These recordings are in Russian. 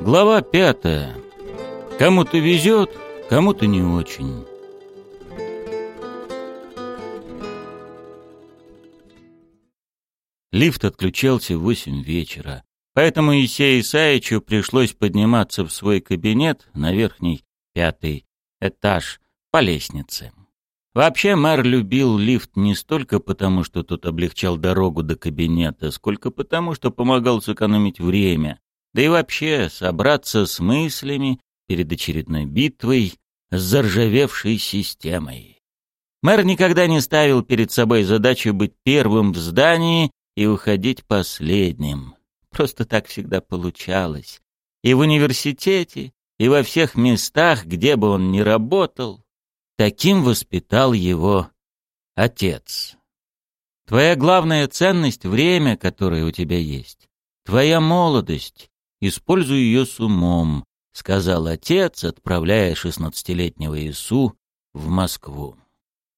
Глава пятая. Кому-то везет, кому-то не очень. Лифт отключался в восемь вечера, поэтому Исею Исаичу пришлось подниматься в свой кабинет на верхний, пятый этаж, по лестнице. Вообще мэр любил лифт не столько потому, что тот облегчал дорогу до кабинета, сколько потому, что помогал сэкономить время, да и вообще собраться с мыслями перед очередной битвой с заржавевшей системой. Мэр никогда не ставил перед собой задачу быть первым в здании и уходить последним. Просто так всегда получалось. И в университете, и во всех местах, где бы он ни работал, Таким воспитал его отец. Твоя главная ценность — время, которое у тебя есть. Твоя молодость. Используй ее с умом, — сказал отец, отправляя шестнадцатилетнего Ису в Москву.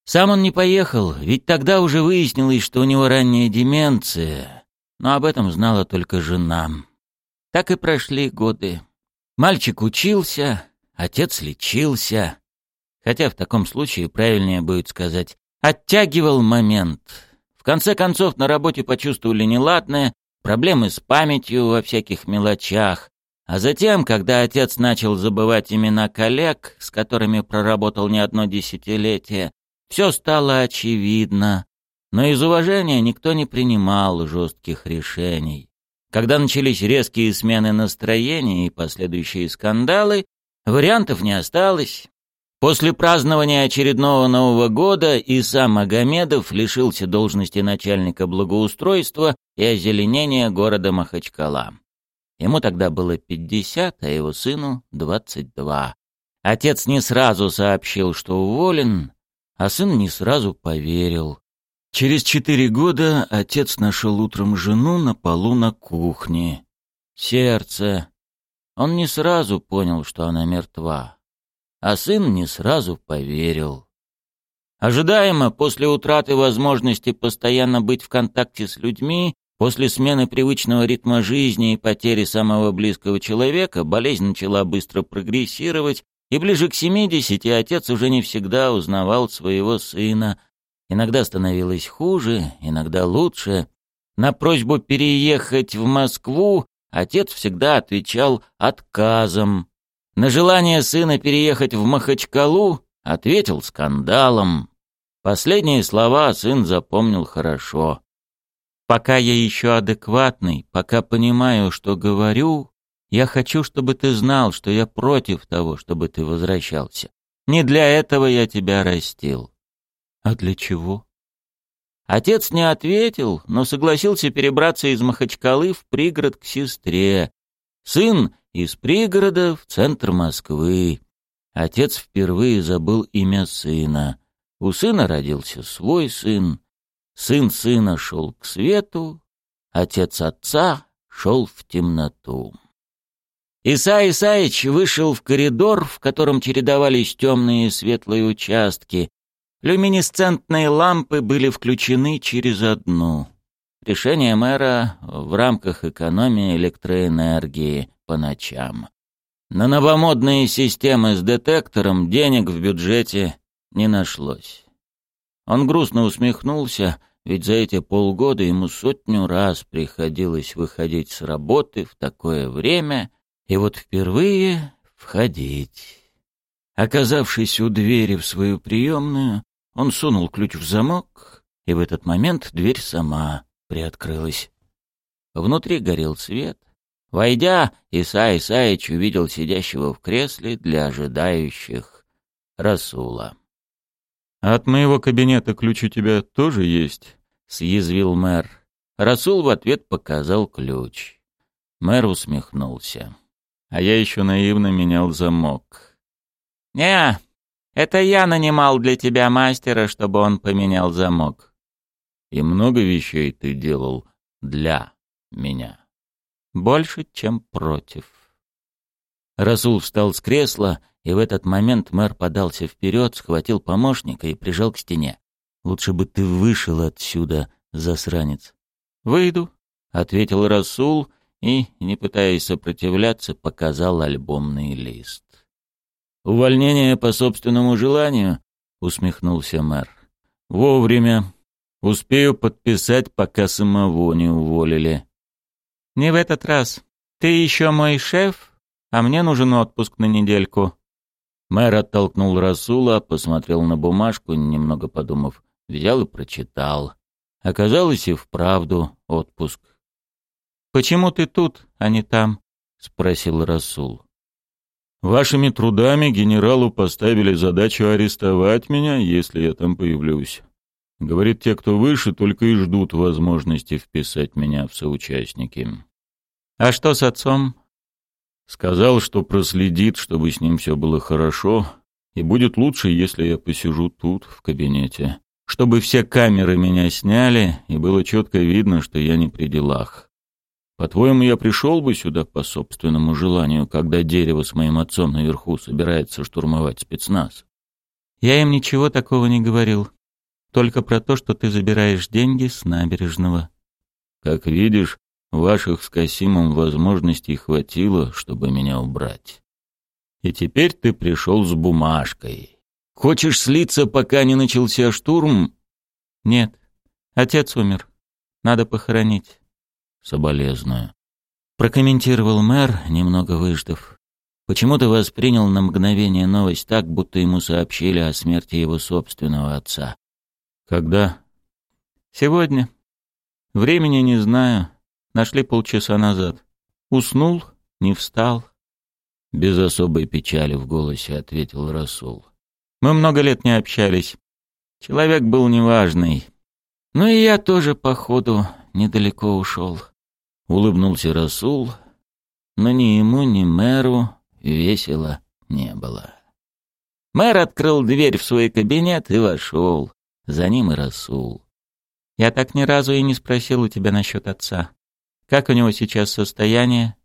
Сам он не поехал, ведь тогда уже выяснилось, что у него ранняя деменция, но об этом знала только жена. Так и прошли годы. Мальчик учился, отец лечился, Хотя в таком случае правильнее будет сказать «оттягивал момент». В конце концов на работе почувствовали неладное, проблемы с памятью во всяких мелочах. А затем, когда отец начал забывать имена коллег, с которыми проработал не одно десятилетие, все стало очевидно. Но из уважения никто не принимал жестких решений. Когда начались резкие смены настроения и последующие скандалы, вариантов не осталось. После празднования очередного Нового года Иса Магомедов лишился должности начальника благоустройства и озеленения города Махачкала. Ему тогда было 50, а его сыну 22. Отец не сразу сообщил, что уволен, а сын не сразу поверил. Через четыре года отец нашел утром жену на полу на кухне. Сердце. Он не сразу понял, что она мертва а сын не сразу поверил. Ожидаемо, после утраты возможности постоянно быть в контакте с людьми, после смены привычного ритма жизни и потери самого близкого человека, болезнь начала быстро прогрессировать, и ближе к семидесяти отец уже не всегда узнавал своего сына. Иногда становилось хуже, иногда лучше. На просьбу переехать в Москву отец всегда отвечал отказом. На желание сына переехать в Махачкалу ответил скандалом. Последние слова сын запомнил хорошо. «Пока я еще адекватный, пока понимаю, что говорю, я хочу, чтобы ты знал, что я против того, чтобы ты возвращался. Не для этого я тебя растил». «А для чего?» Отец не ответил, но согласился перебраться из Махачкалы в пригород к сестре. Сын из пригорода в центр Москвы. Отец впервые забыл имя сына. У сына родился свой сын. Сын сына шел к свету, отец отца шел в темноту. Иса Исаич вышел в коридор, в котором чередовались темные и светлые участки. Люминесцентные лампы были включены через одну. Решение мэра в рамках экономии электроэнергии по ночам. На новомодные системы с детектором денег в бюджете не нашлось. Он грустно усмехнулся, ведь за эти полгода ему сотню раз приходилось выходить с работы в такое время и вот впервые входить. Оказавшись у двери в свою приемную, он сунул ключ в замок, и в этот момент дверь сама приоткрылась. Внутри горел свет. Войдя, Иса Исаич увидел сидящего в кресле для ожидающих Расула. «От моего кабинета ключ у тебя тоже есть?» — съязвил мэр. Расул в ответ показал ключ. Мэр усмехнулся. «А я еще наивно менял замок». «Не, это я нанимал для тебя мастера, чтобы он поменял замок». И много вещей ты делал для меня. Больше, чем против. Расул встал с кресла, и в этот момент мэр подался вперед, схватил помощника и прижал к стене. «Лучше бы ты вышел отсюда, засранец». «Выйду», — ответил Расул и, не пытаясь сопротивляться, показал альбомный лист. «Увольнение по собственному желанию?» — усмехнулся мэр. «Вовремя. Успею подписать, пока самого не уволили». «Не в этот раз. Ты еще мой шеф, а мне нужен отпуск на недельку». Мэр оттолкнул Расула, посмотрел на бумажку, немного подумав, взял и прочитал. Оказалось и вправду отпуск. «Почему ты тут, а не там?» — спросил Расул. «Вашими трудами генералу поставили задачу арестовать меня, если я там появлюсь. Говорит, те, кто выше, только и ждут возможности вписать меня в соучастники». «А что с отцом?» «Сказал, что проследит, чтобы с ним все было хорошо, и будет лучше, если я посижу тут, в кабинете, чтобы все камеры меня сняли, и было четко видно, что я не при делах. По-твоему, я пришел бы сюда по собственному желанию, когда дерево с моим отцом наверху собирается штурмовать спецназ? Я им ничего такого не говорил. Только про то, что ты забираешь деньги с набережного. Как видишь, ваших с Касимом возможностей хватило, чтобы меня убрать. И теперь ты пришел с бумажкой. Хочешь слиться, пока не начался штурм? Нет. Отец умер. Надо похоронить. Соболезную. Прокомментировал мэр, немного выждав. Почему-то воспринял на мгновение новость так, будто ему сообщили о смерти его собственного отца. Когда? Сегодня. Времени не знаю. Нашли полчаса назад. Уснул, не встал. Без особой печали в голосе ответил Расул. Мы много лет не общались. Человек был неважный. Ну и я тоже, походу, недалеко ушел. Улыбнулся Расул, но ни ему, ни мэру весело не было. Мэр открыл дверь в свой кабинет и вошел. За ним и Расул. «Я так ни разу и не спросил у тебя насчет отца. Как у него сейчас состояние?»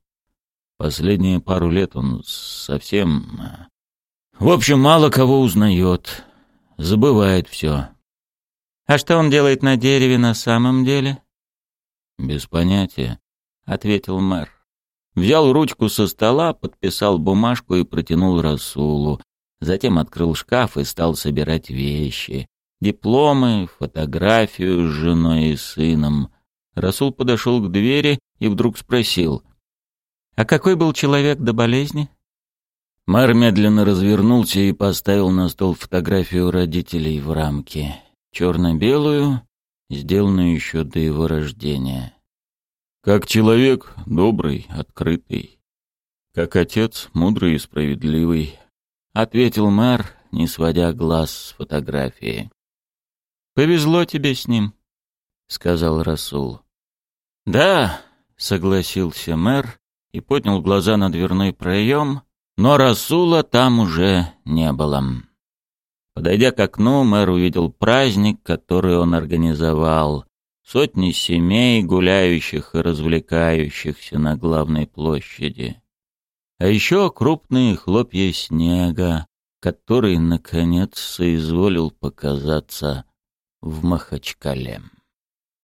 «Последние пару лет он совсем в общем, мало кого узнает. Забывает все. А что он делает на дереве на самом деле? Без понятия, ответил мэр. Взял ручку со стола, подписал бумажку и протянул Расулу. Затем открыл шкаф и стал собирать вещи. Дипломы, фотографию с женой и сыном. Расул подошел к двери и вдруг спросил. «А какой был человек до болезни?» Мэр медленно развернулся и поставил на стол фотографию родителей в рамке. Черно-белую, сделанную еще до его рождения. Как человек, добрый, открытый. Как отец, мудрый и справедливый. Ответил мэр, не сводя глаз с фотографии. «Повезло тебе с ним», — сказал Расул. «Да», — согласился мэр и поднял глаза на дверной проем, но Расула там уже не было. Подойдя к окну, мэр увидел праздник, который он организовал. Сотни семей, гуляющих и развлекающихся на главной площади. А еще крупные хлопья снега, который, наконец, соизволил показаться в Махачкале.